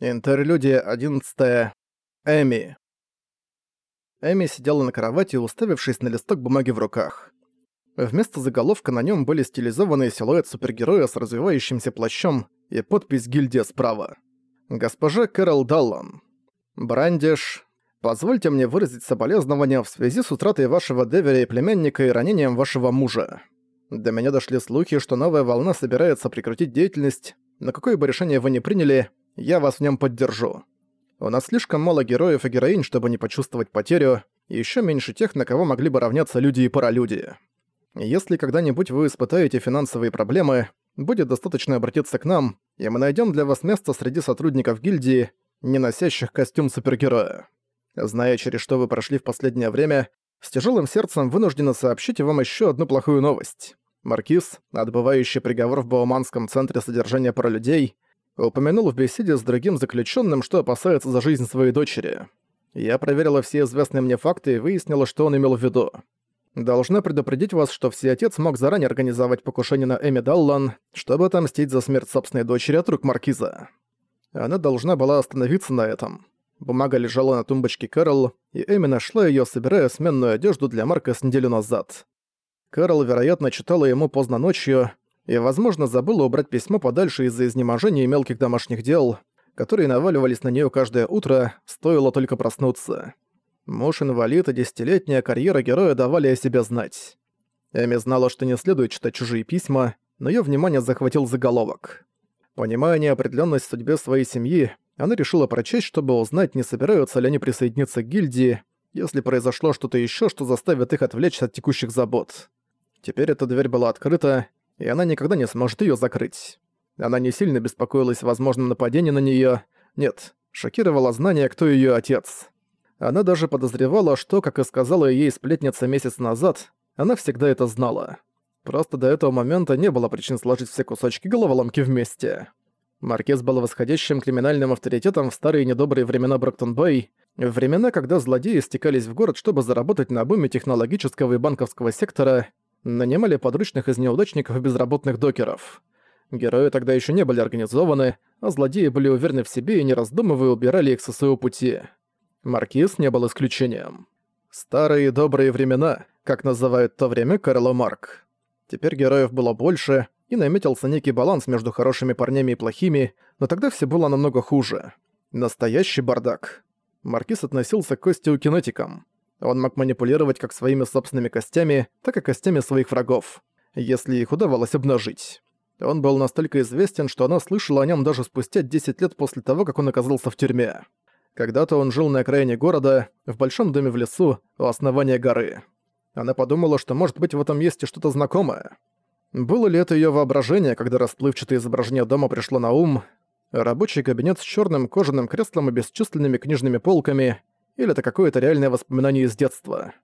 Интерлюдия 11. Эми. Эми сидела на кровати, уставившись на листок бумаги в руках. Вместо заголовка на нем были стилизованные силуэт супергероя с развивающимся плащом и подпись «Гильдия справа». Госпожа Кэрол Даллан. Брандиш. Позвольте мне выразить соболезнования в связи с утратой вашего деверя и племянника и ранением вашего мужа. До меня дошли слухи, что новая волна собирается прекратить деятельность, но какое бы решение вы ни приняли, я вас в нем поддержу. У нас слишком мало героев и героинь, чтобы не почувствовать потерю, и ещё меньше тех, на кого могли бы равняться люди и паралюди. Если когда-нибудь вы испытаете финансовые проблемы, будет достаточно обратиться к нам, и мы найдём для вас место среди сотрудников гильдии, не носящих костюм супергероя. Зная, через что вы прошли в последнее время, с тяжелым сердцем вынуждена сообщить вам еще одну плохую новость. Маркиз, отбывающий приговор в Бауманском центре содержания паралюдей, упомянул в беседе с другим заключенным, что опасается за жизнь своей дочери. Я проверила все известные мне факты и выяснила, что он имел в виду. Должна предупредить вас, что всеотец мог заранее организовать покушение на Эми Даллан, чтобы отомстить за смерть собственной дочери от рук Маркиза. Она должна была остановиться на этом. Бумага лежала на тумбочке Кэрол, и Эми нашла её, собирая сменную одежду для Марка с неделю назад. Кэрол, вероятно, читала ему поздно ночью, и, возможно, забыла убрать письмо подальше из-за изнеможения и мелких домашних дел, которые наваливались на нее каждое утро, стоило только проснуться. Муж-инвалид и десятилетняя карьера героя давали о себе знать. Эми знала, что не следует читать чужие письма, но ее внимание захватил заголовок. Понимая неопределенность судьбе своей семьи, она решила прочесть, чтобы узнать, не собираются ли они присоединиться к гильдии, если произошло что-то еще, что заставит их отвлечься от текущих забот. Теперь эта дверь была открыта, и она никогда не сможет её закрыть. Она не сильно беспокоилась о возможном нападении на неё. Нет, шокировало знание, кто её отец. Она даже подозревала, что, как и сказала ей сплетница месяц назад, она всегда это знала. Просто до этого момента не было причин сложить все кусочки головоломки вместе. Маркиз был восходящим криминальным авторитетом в старые недобрые времена Броктон-Бэй, времена, когда злодеи стекались в город, чтобы заработать на буме технологического и банковского сектора, нанимали подручных из неудачников и безработных докеров. Герои тогда еще не были организованы, а злодеи были уверены в себе и не раздумывая убирали их со своего пути. Маркиз не был исключением. Старые добрые времена, как называют то время Карло Марк. Теперь героев было больше, и наметился некий баланс между хорошими парнями и плохими, но тогда все было намного хуже. Настоящий бардак. Маркиз относился к кости у кинетикам. Он мог манипулировать как своими собственными костями, так и костями своих врагов, если их удавалось обнажить. Он был настолько известен, что она слышала о нем даже спустя 10 лет после того, как он оказался в тюрьме. Когда-то он жил на окраине города, в большом доме в лесу, у основания горы. Она подумала, что может быть в этом месте что-то знакомое. Было ли это ее воображение, когда расплывчатое изображение дома пришло на ум? Рабочий кабинет с черным кожаным креслом и бесчисленными книжными полками, или это какое-то реальное воспоминание из детства.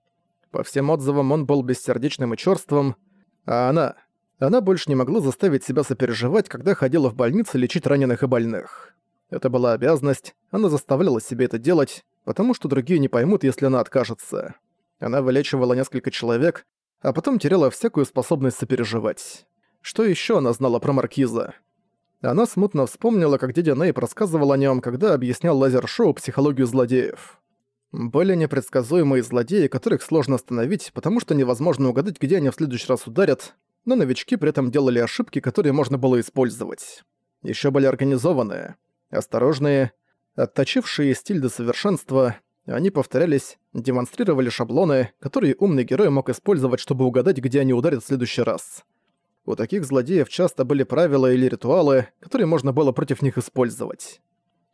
По всем отзывам он был бессердечным и чёрствым, а она... Она больше не могла заставить себя сопереживать, когда ходила в больницу лечить раненых и больных. Это была обязанность, она заставляла себе это делать, потому что другие не поймут, если она откажется. Она вылечивала несколько человек, а потом теряла всякую способность сопереживать. Что ещё она знала про Маркиза? Она смутно вспомнила, как дядя Нейп рассказывал о нём, когда объяснял лазер-шоу психологию злодеев. Были непредсказуемые злодеи, которых сложно остановить, потому что невозможно угадать, где они в следующий раз ударят, но новички при этом делали ошибки, которые можно было использовать. Еще были организованные, осторожные, отточившие стиль до совершенства, они повторялись, демонстрировали шаблоны, которые умный герой мог использовать, чтобы угадать, где они ударят в следующий раз. У таких злодеев часто были правила или ритуалы, которые можно было против них использовать.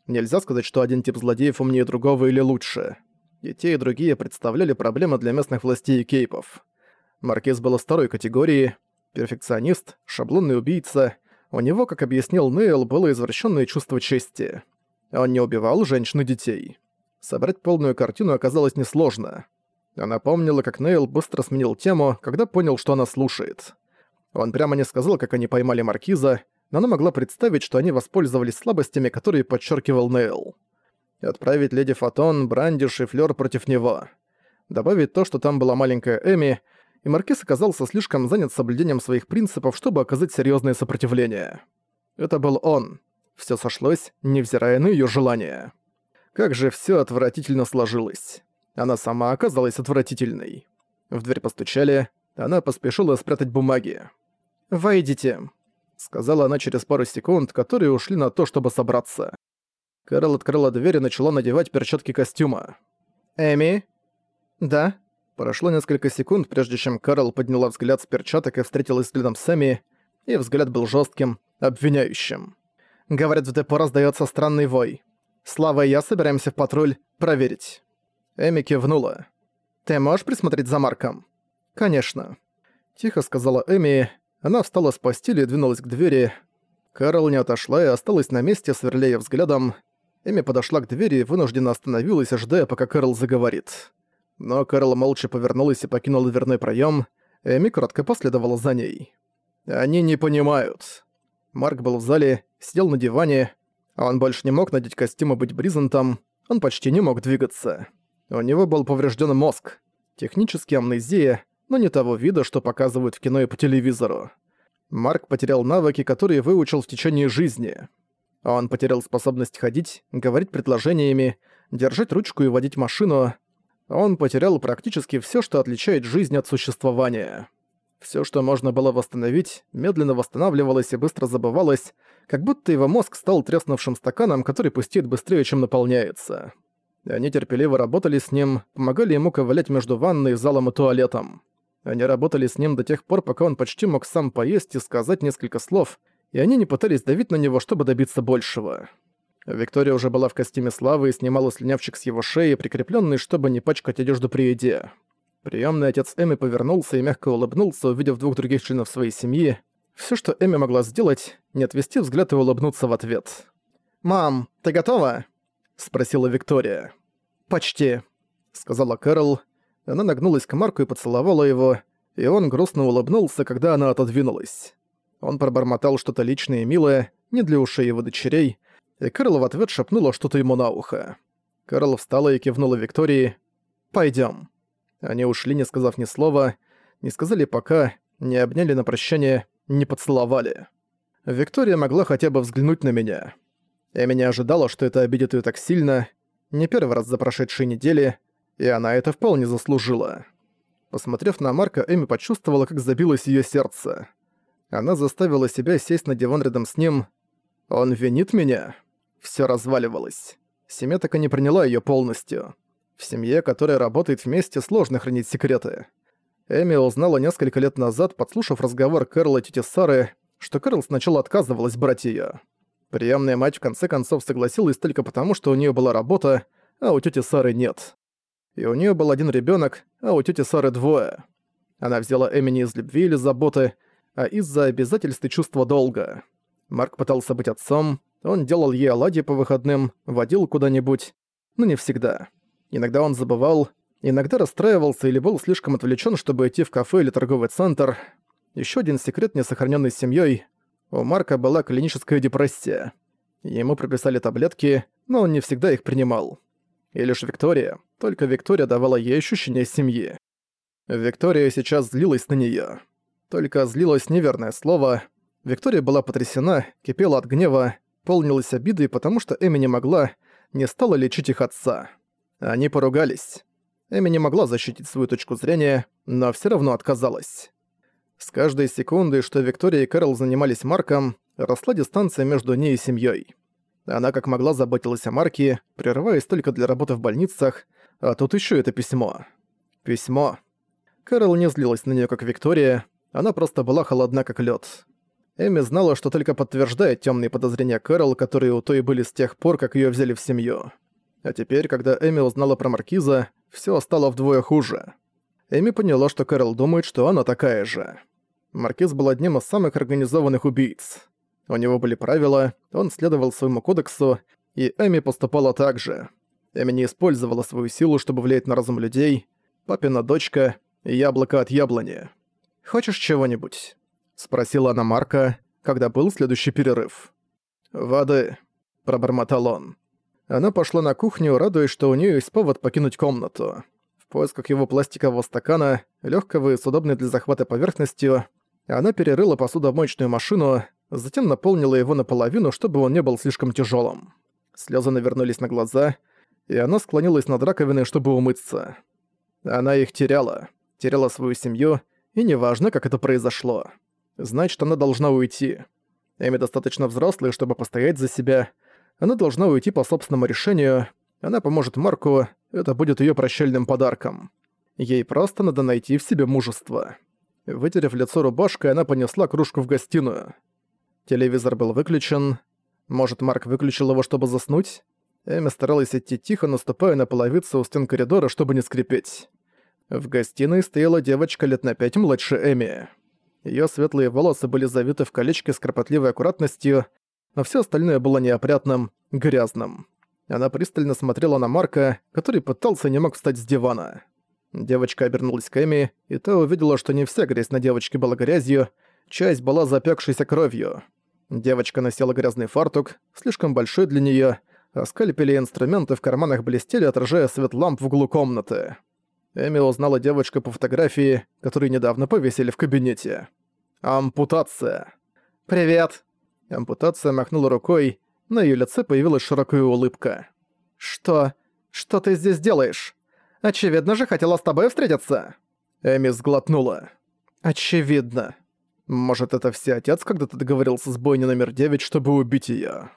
Нельзя сказать, что один тип злодеев умнее другого или лучше. И те, и другие представляли проблемы для местных властей и кейпов. Маркиз был из второй категории, перфекционист, шаблонный убийца. У него, как объяснил Нейл, было извращенное чувство чести. Он не убивал женщин и детей. Собрать полную картину оказалось несложно. Она помнила, как Нейл быстро сменил тему, когда понял, что она слушает. Он прямо не сказал, как они поймали Маркиза, но она могла представить, что они воспользовались слабостями, которые подчеркивал Нейл отправить леди Фотон, Брандиш и Флёр против него. Добавить то, что там была маленькая Эми, и Маркиз оказался слишком занят соблюдением своих принципов, чтобы оказать серьезное сопротивление. Это был он. Все сошлось, невзирая на ее желание. Как же все отвратительно сложилось. Она сама оказалась отвратительной. В дверь постучали, она поспешила спрятать бумаги. «Войдите», — сказала она через пару секунд, которые ушли на то, чтобы собраться. Кэрол открыла дверь и начала надевать перчатки костюма. «Эми?» «Да?» Прошло несколько секунд, прежде чем Карл подняла взгляд с перчаток и встретилась взглядом с Эми, и взгляд был жестким, обвиняющим. Говорят, в депо раздается странный вой. Слава и я собираемся в патруль проверить. Эми кивнула. «Ты можешь присмотреть за Марком?» «Конечно». Тихо сказала Эми. Она встала с постели и двинулась к двери. Карл не отошла и осталась на месте, сверляя взглядом. Эми подошла к двери и вынужденно остановилась, ожидая, пока Карл заговорит. Но Кэрол молча повернулась и покинула дверной проем. Эми коротко последовала за ней. «Они не понимают». Марк был в зале, сидел на диване. Он больше не мог надеть костюм и быть Бризентом. Он почти не мог двигаться. У него был поврежден мозг. Технически амнезия, но не того вида, что показывают в кино и по телевизору. Марк потерял навыки, которые выучил в течение жизни. Он потерял способность ходить, говорить предложениями, держать ручку и водить машину, он потерял практически все, что отличает жизнь от существования. Все, что можно было восстановить, медленно восстанавливалось и быстро забывалось, как будто его мозг стал треснувшим стаканом, который пустеет быстрее, чем наполняется. Они терпеливо работали с ним, помогали ему ковылять между ванной, залом и туалетом. Они работали с ним до тех пор, пока он почти мог сам поесть и сказать несколько слов, и они не пытались давить на него, чтобы добиться большего. Виктория уже была в костюме славы и снимала слюнявчик с его шеи, прикрепленный, чтобы не пачкать одежду при еде. Приемный отец Эми повернулся и мягко улыбнулся, увидев двух других членов своей семьи. Все, что Эми могла сделать, не отвести взгляд и улыбнуться в ответ. «Мам, ты готова?» — спросила Виктория. «Почти», — сказала Кэрол. Она нагнулась к Марку и поцеловала его, и он грустно улыбнулся, когда она отодвинулась. Он пробормотал что-то личное и милое, не для ушей его дочерей, и Кэрол в ответ шепнула что-то ему на ухо. Кэрол встала и кивнула Виктории. «Пойдём». Они ушли, не сказав ни слова, не сказали «пока», не обняли на прощание, не поцеловали. Виктория могла хотя бы взглянуть на меня. Я меня ожидала, что это обидит её так сильно, не первый раз за прошедшие недели, и она это вполне заслужила. Посмотрев на Марка, Эми почувствовала, как забилось её сердце. Она заставила себя сесть на диван рядом с ним. «Он винит меня?» Всё разваливалось. Семья так и не приняла её полностью. В семье, которая работает вместе, сложно хранить секреты. Эми узнала несколько лет назад, подслушав разговор Кэрла и тети Сары, что Кэрол сначала отказывалась брать её. Приемная мать в конце концов согласилась только потому, что у неё была работа, а у тети Сары нет. И у неё был один ребёнок, а у тети Сары двое. Она взяла Эми не из любви или заботы, а из-за обязательств и чувства долга. Марк пытался быть отцом, он делал ей оладьи по выходным, водил куда-нибудь, но не всегда. Иногда он забывал, иногда расстраивался или был слишком отвлечен, чтобы идти в кафе или торговый центр. Еще один секрет, не сохраненный семьей. У Марка была клиническая депрессия. Ему прописали таблетки, но он не всегда их принимал. И лишь Виктория, только Виктория давала ей ощущение семьи. Виктория сейчас злилась на нее. Только злилась неверное слово. Виктория была потрясена, кипела от гнева, полнилась обидой, потому что Эми не могла, не стала лечить их отца. Они поругались. Эми не могла защитить свою точку зрения, но все равно отказалась. С каждой секундой, что Виктория и Кэрол занимались Марком, росла дистанция между ней и семьей. Она как могла заботилась о Марке, прерываясь только для работы в больницах, а тут еще это письмо. Письмо. Кэрол не злилась на нее как Виктория, она просто была холодна как лед. Эми знала, что только подтверждает темные подозрения Кэрол, которые у той были с тех пор, как ее взяли в семью. А теперь, когда Эми узнала про Маркиза, все стало вдвое хуже. Эми поняла, что Кэрол думает, что она такая же. Маркиз был одним из самых организованных убийц. У него были правила, он следовал своему кодексу, и Эми поступала так же. Эми не использовала свою силу, чтобы влиять на разум людей. Папина дочка — яблоко от яблони. «Хочешь чего-нибудь?» Спросила она Марка, когда был следующий перерыв. «Воды», — пробормотал он. Она пошла на кухню, радуясь, что у нее есть повод покинуть комнату. В поисках его пластикового стакана, легкого и с удобной для захвата поверхностью, она перерыла посудомоечную машину, затем наполнила его наполовину, чтобы он не был слишком тяжелым. Слезы навернулись на глаза, и она склонилась над раковиной, чтобы умыться. Она их теряла, теряла свою семью, и неважно, как это произошло. Значит, она должна уйти. Эми достаточно взрослая, чтобы постоять за себя. Она должна уйти по собственному решению. Она поможет Марку, это будет ее прощальным подарком. Ей просто надо найти в себе мужество. Вытерев лицо рубашкой, она понесла кружку в гостиную. Телевизор был выключен. Может, Марк выключил его, чтобы заснуть? Эми старалась идти тихо, наступая на половицу у стен коридора, чтобы не скрипеть. В гостиной стояла девочка лет на пять младше Эми. Её светлые волосы были завиты в колечке с кропотливой аккуратностью, но всё остальное было неопрятным, грязным. Она пристально смотрела на Марка, который пытался не мог встать с дивана. Девочка обернулась к Эми, и та увидела, что не вся грязь на девочке была грязью, часть была запекшейся кровью. Девочка носила грязный фартук, слишком большой для неё, а скальпели и инструменты в карманах блестели, отражая свет ламп в углу комнаты. Эми узнала девочку по фотографии, которую недавно повесили в кабинете. Ампутация. «Привет!» Ампутация махнула рукой, на её лице появилась широкая улыбка. «Что? Что ты здесь делаешь? Очевидно же, хотела с тобой встретиться!» Эми сглотнула. «Очевидно. Может, это все отец когда-то договорился с бойней номер девять, чтобы убить её?»